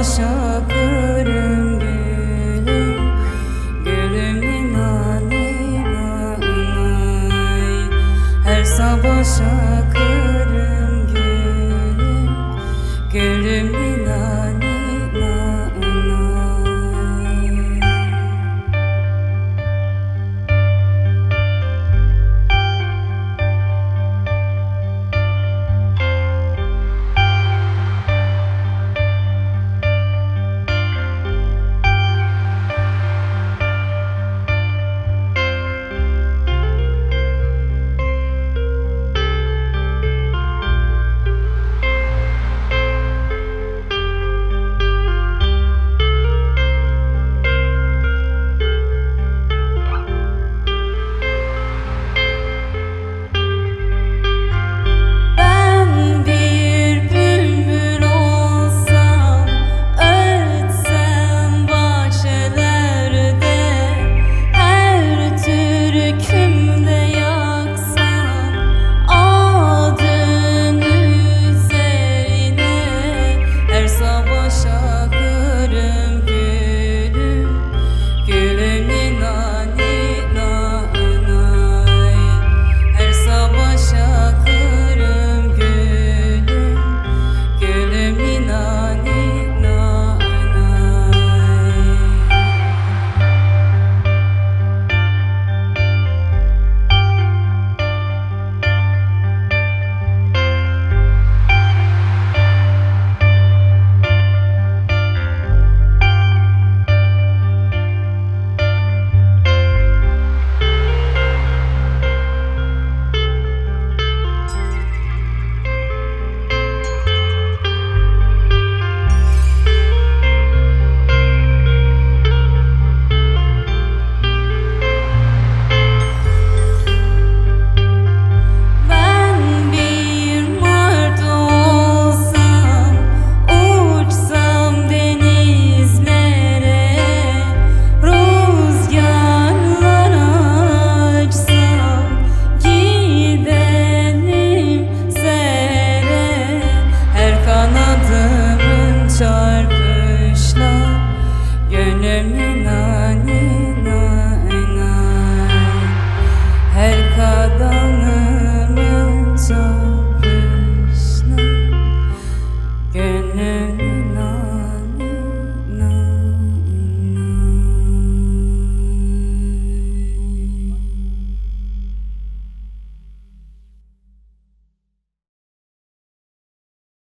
Başakırım gülüm Gülümün anı Her sabah şakırım времена нет.